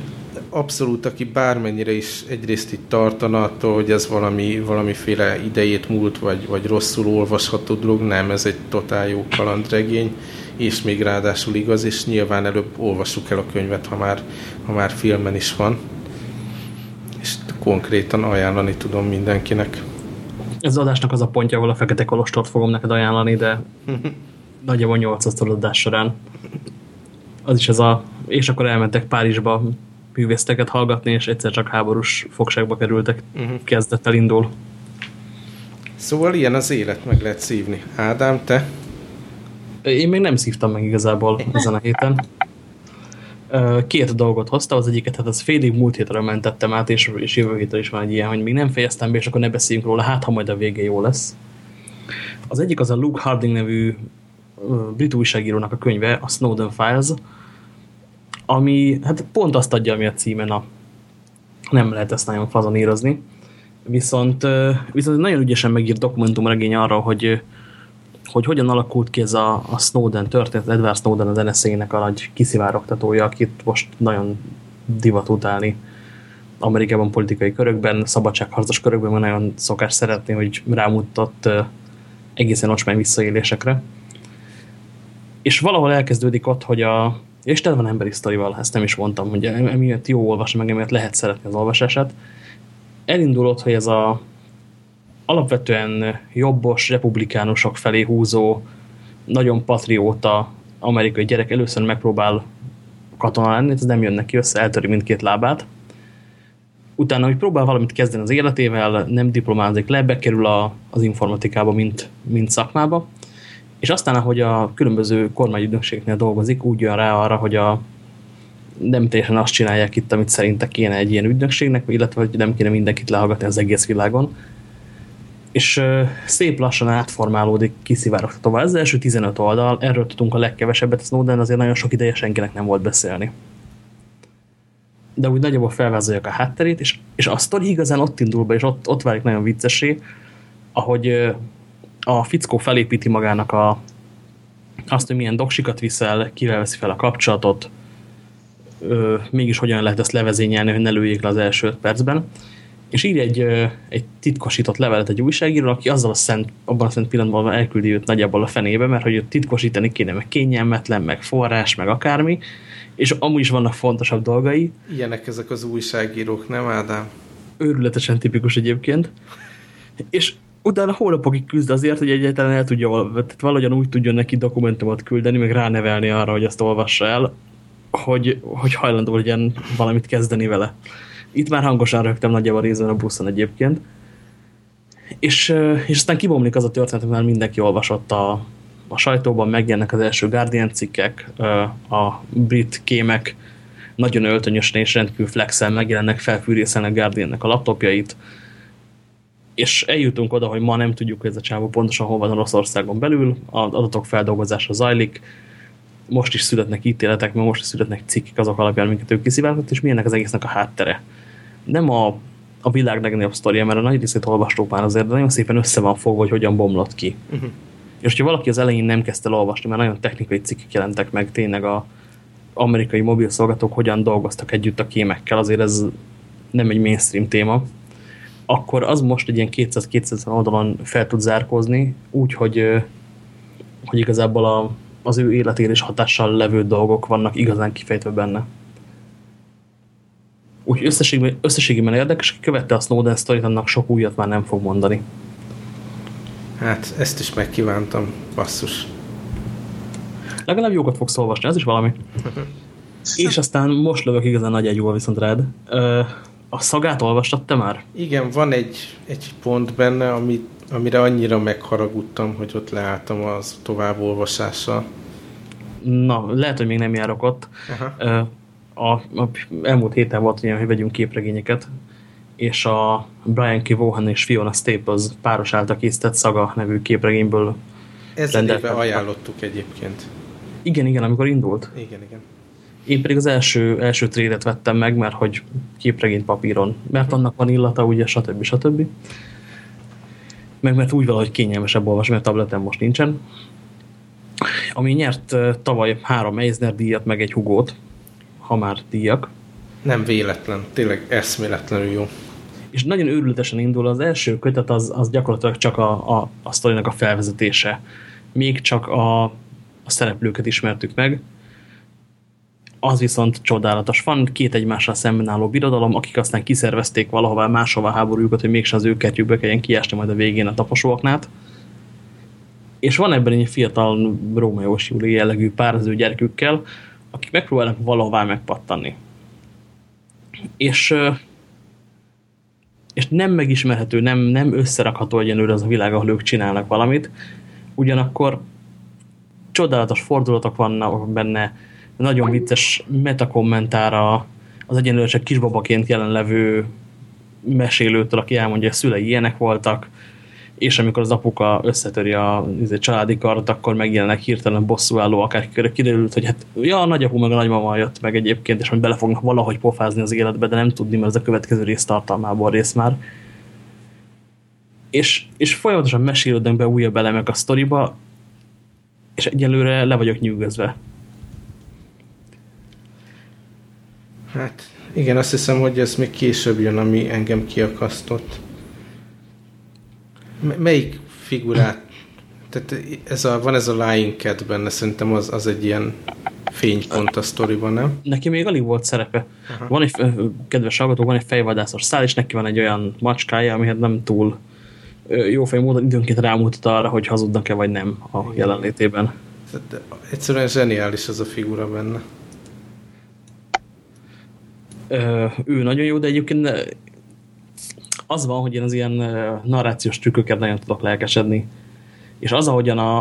abszolút, aki bármennyire is egyrészt itt tartana attól, hogy ez valami, valamiféle idejét múlt, vagy, vagy rosszul olvasható dolog, nem, ez egy totál jó kalandregény, és még ráadásul igaz, és nyilván előbb olvassuk el a könyvet, ha már, ha már filmen is van. És konkrétan ajánlani tudom mindenkinek. Ez az adásnak az a pontja, ahol a Fekete Kolostort fogom neked ajánlani, de nagyjából 8 adás során. Az is ez a... És akkor elmentek Párizsba művészteket hallgatni, és egyszer csak háborús fogságba kerültek. Uh mhm. -huh. Kezdett elindul. Szóval ilyen az élet, meg lehet szívni. Ádám, te? Én még nem szívtam meg igazából ezen a héten. Két dolgot hozta, az egyiket, hát az félig múlt hétre mentettem át, és, és jövő hétre is van egy ilyen, hogy még nem fejeztem be, és akkor ne beszéljünk róla, hát ha majd a vége jó lesz. Az egyik az a Luke Harding nevű brit újságírónak a könyve, a Snowden Files, ami hát pont azt adja, ami a címen a nem lehet ezt nagyon fazonírozni. Viszont, viszont nagyon ügyesen megírt dokumentumregény arra, hogy, hogy hogyan alakult ki ez a, a Snowden történet, Edward Snowden az NSZ-nek a nagy kiszivárogtatója, akit most nagyon divat utálni Amerikában politikai körökben, szabadságharcos körökben nagyon szokás szeretni, hogy rámutatott egészen ocsmány visszaélésekre. És valahol elkezdődik ott, hogy a, és tele van emberi sztorival, ezt nem is mondtam, hogy emiatt jó olvasni, meg emiatt lehet szeretni az olvasását. Elindul ott, hogy ez a alapvetően jobbos, republikánusok felé húzó, nagyon patrióta amerikai gyerek először megpróbál katona lenni, ez nem jön neki össze, eltöri mindkét lábát. Utána, hogy próbál valamit kezdeni az életével, nem diplomázik le, bekerül a, az informatikába, mint, mint szakmába, és aztán, ahogy a különböző kormányügynökségeknél dolgozik, úgy jön rá arra, hogy a nem teljesen azt csinálják itt, amit szerinte kéne egy ilyen ügynökségnek, illetve hogy nem kéne mindenkit lehallgatni az egész világon. És uh, szép lassan átformálódik, kiszivárogta tovább. Ez az első 15 oldal, erről tudunk a legkevesebbet, Snowden azért nagyon sok ideje senkinek nem volt beszélni. De úgy nagyjából felvázoljak a hátterét, és, és a sztori igazán ott indul be, és ott, ott válik nagyon viccesé, ahogy a fickó felépíti magának a, azt, hogy milyen doksikat viszel, kivel veszi fel a kapcsolatot, ö, mégis hogyan lehet ezt levezényelni, hogy ne lőjék le az első öt percben. És ír egy, ö, egy titkosított levelet egy újságíró, aki azzal a szent, abban a szent pillanatban elküldi őt nagyjából a fenébe, mert hogy őt titkosítani kéne, meg kényelmetlen, meg forrás, meg akármi, és amúgy is vannak fontosabb dolgai. Ilyenek ezek az újságírók, nem Ádám? Őrületesen tipikus egyébként. És utána hónapokig küzd azért, hogy egyáltalán el tudja, tehát valahogyan úgy tudjon neki dokumentumot küldeni, meg ránevelni arra, hogy ezt olvassa el, hogy, hogy hajlandó legyen valamit kezdeni vele. Itt már hangosan rögtem nagyjából részben a buszon egyébként. És, és aztán kibomlik az a történet, már mindenki olvasott a, a sajtóban, megjelennek az első Guardian cikkek, a brit kémek nagyon öltönyösen és rendkívül flexel megjelennek, felfűrészelnek Guardiannek a laptopjait, és eljutunk oda, hogy ma nem tudjuk, hogy ez a csávó pontosan hol van Oroszországon belül, az adatok feldolgozása zajlik, most is születnek ítéletek, mert most is születnek cikkek azok alapján, amiket ők kiszivárgott, és milyennek az egésznek a háttere. Nem a, a világ legnagyobb sztoria, mert a nagy részét olvastuk már azért, de nagyon szépen össze van fogva, hogy hogyan bomlott ki. Uh mhm. -huh. És hogyha valaki az elején nem kezdte el olvasni, mert nagyon technikai cikkek jelentek meg, tényleg a amerikai mobilszolgatók hogyan dolgoztak együtt a kémekkel, azért ez nem egy mainstream téma, akkor az most egy ilyen 200-200 oldalon fel tud zárkózni, úgy, hogy, igazából a, az ő életére is hatással levő dolgok vannak igazán kifejtve benne. Úgy összességében, összességében érdekes, aki követte a Snowden sztorit, annak sok újat már nem fog mondani. Hát, ezt is megkívántam, basszus. Legalább jókat fogsz olvasni, ez is valami. És aztán most lövök igazán nagy egyúval viszont rád. A szagát olvastad te már? Igen, van egy, egy pont benne, amit, amire annyira megharagudtam, hogy ott leálltam az továbbolvasással. Na, lehet, hogy még nem járok ott. Aha. A, a, elmúlt héten volt olyan, hogy vegyünk képregényeket, és a Brian K. Vaughan és Fiona Staples páros által készített Szaga nevű képregényből Ezzel éve ajánlottuk egyébként. Igen, igen, amikor indult. Igen, igen. Én pedig az első, első trédet vettem meg, mert hogy képregény papíron, mert annak van illata, ugye, stb. stb. Meg mert úgy valahogy kényelmesebb olvasni, mert tableten most nincsen. Ami nyert tavaly három Eisner díjat, meg egy hugót, ha már díjak. Nem véletlen, tényleg eszméletlenül jó. És nagyon őrületesen indul, az első kötet az, az gyakorlatilag csak a, a, a sztorinak a felvezetése. Még csak a, a szereplőket ismertük meg, az viszont csodálatos. Van két egymással szemben álló birodalom, akik aztán kiszervezték valahová máshova háborújukat, hogy mégsem az ő kertjükbe kelljen kiásni majd a végén a taposóaknát. És van ebben egy fiatal Rómeó és Júli jellegű pár gyerekükkel, akik megpróbálnak valahová megpattanni. És, és nem megismerhető, nem, nem összerakható egyenlőre az a világ, ahol ők csinálnak valamit. Ugyanakkor csodálatos fordulatok vannak benne, nagyon vicces metakommentára az egyenlőre csak kisbabaként jelenlevő mesélőtől, aki elmondja, hogy szülei ilyenek voltak, és amikor az apuka összetöri a izé, családi kart, akkor megjelennek hirtelen bosszúálló, akár kiderült, hogy hát ja, a nagyapu meg a nagymama jött meg egyébként, és majd bele fognak valahogy pofázni az életbe, de nem tudni, mert ez a következő rész tartalmából rész már. És, és folyamatosan mesélődnek be újabb elemek a sztoriba, és egyelőre le vagyok nyűgözve. Hát igen, azt hiszem, hogy ez még később jön, ami engem kiakasztott. M melyik figurát? Tehát ez a, van ez a lying cat benne, szerintem az, az egy ilyen fénypont a sztoriban, nem? Neki még alig volt szerepe. Aha. Van egy, kedves hallgató, van egy fejvadászos szál, és neki van egy olyan macskája, ami hát nem túl jó fej módon időnként rámutat arra, hogy hazudnak-e vagy nem a jelenlétében. Tehát egyszerűen zseniális ez a figura benne ő nagyon jó, de egyébként az van, hogy én az ilyen narrációs trükköket nagyon tudok lelkesedni. És az, ahogyan a,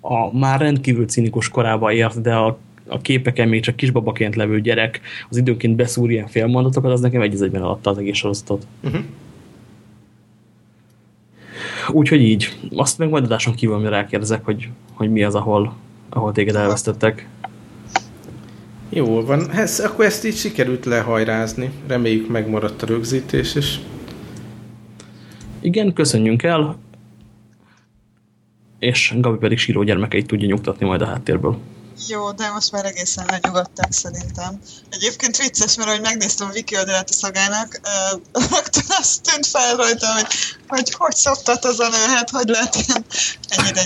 a már rendkívül cinikus korába ért, de a, a képeken még csak kisbabaként levő gyerek az időnként beszúr ilyen félmondatokat, az nekem egy egyben alatta az egész sorozatot. Uh -huh. Úgyhogy így. Azt meg majd adáson kívül rákérdezek, hogy, hogy mi az, ahol, ahol téged elvesztettek. Jó van, ez, akkor ezt így sikerült lehajrázni. Reméljük megmaradt a rögzítés is. Igen, köszönjünk el. És Gabi pedig síró gyermekeit tudja nyugtatni majd a háttérből. Jó, de most már egészen lenyugodtak szerintem. Egyébként vicces, mert ahogy megnéztem a wiki oldalát a szagának, rögtön azt tűnt fel rajta, hogy hogy, hogy szoktat az a nő, hát hogy lehet ilyen ennyire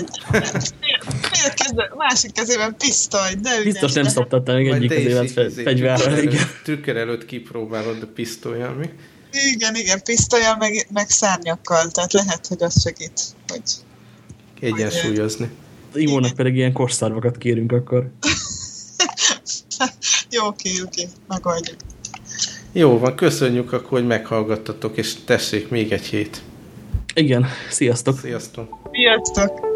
A másik kezében pisztoly, de Biztos nem szoptatta még egyik kezével fegyverrel. Tükör előtt kipróbálod a pisztolyjal, mi? Igen, igen, pisztolyjal, meg, meg szárnyakkal, tehát lehet, hogy az segít, hogy... Egyensúlyozni. Imónak pedig ilyen korszárvakat kérünk akkor. Jó, oké, oké, megoldjuk. Jó van, köszönjük akkor, hogy meghallgattatok, és tessék még egy hét. Igen, sziasztok! Sziasztok! Sziasztok!